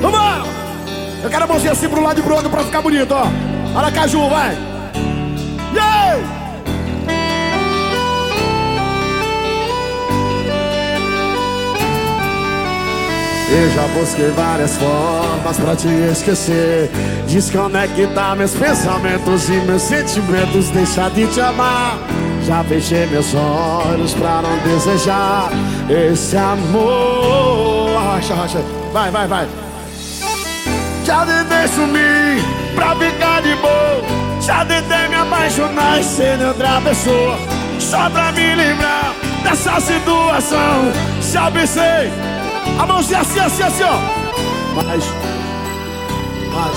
Vamos! Eu quero a mãozinha assim pro lado e pro outro pra ficar bonito, ó. Aracaju, vai! Yeah! Eu já busquei várias formas pra te esquecer Desconectar meus pensamentos e meus sentimentos Deixar de te amar Já fechei meus olhos pra não desejar Esse amor Racha, racha Vai, vai, vai Já tentei sumir pra ficar de boa Já tentei me apaixonar e ser outra pessoa Só pra me lembrar dessa situação Já pensei a mãozinha assim, assim, assim, ó. Mas, mas,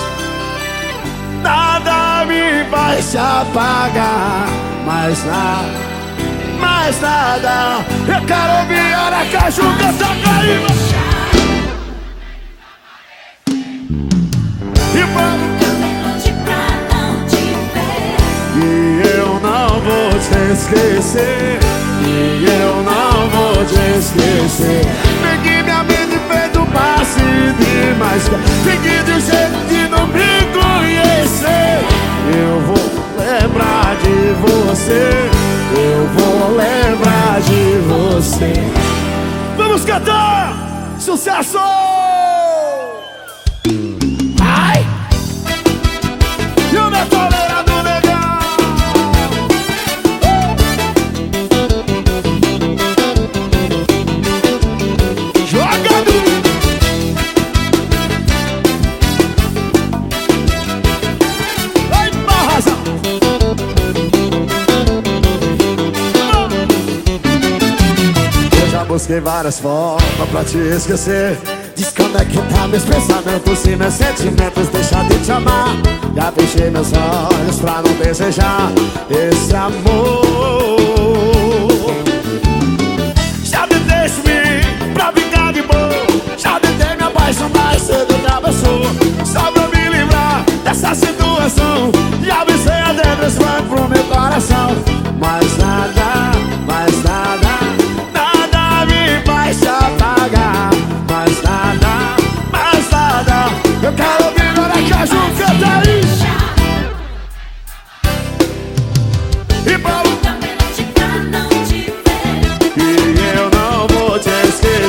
nada me vai se apagar. Mais nada, mais nada. Eu quero ouvir Aracaju cantar caíba. E esquecer. E eu não vou te esquecer passe demais Fique de jeito de não me conhecer Eu vou lembrar de você Eu vou lembrar de você Vamos cantar! Sucesso! Busquei várias formas pra te esquecer Desconectar meus pensamentos e meus sentimentos. Deixar de te amar Já fechei meus olhos pra não desejar Esse amor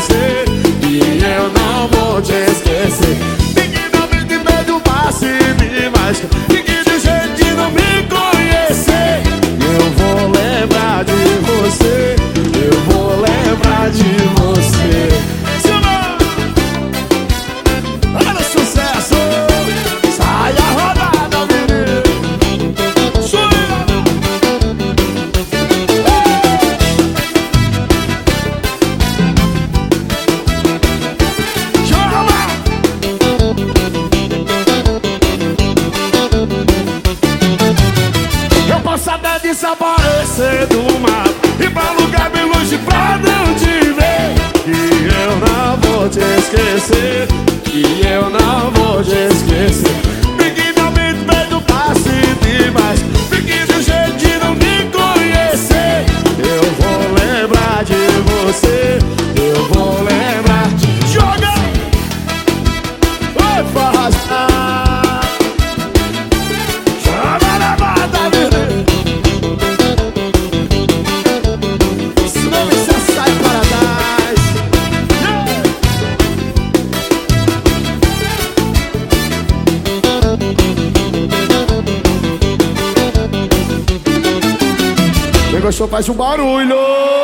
esquecer desaparecer do mar gostou, faz um barulho.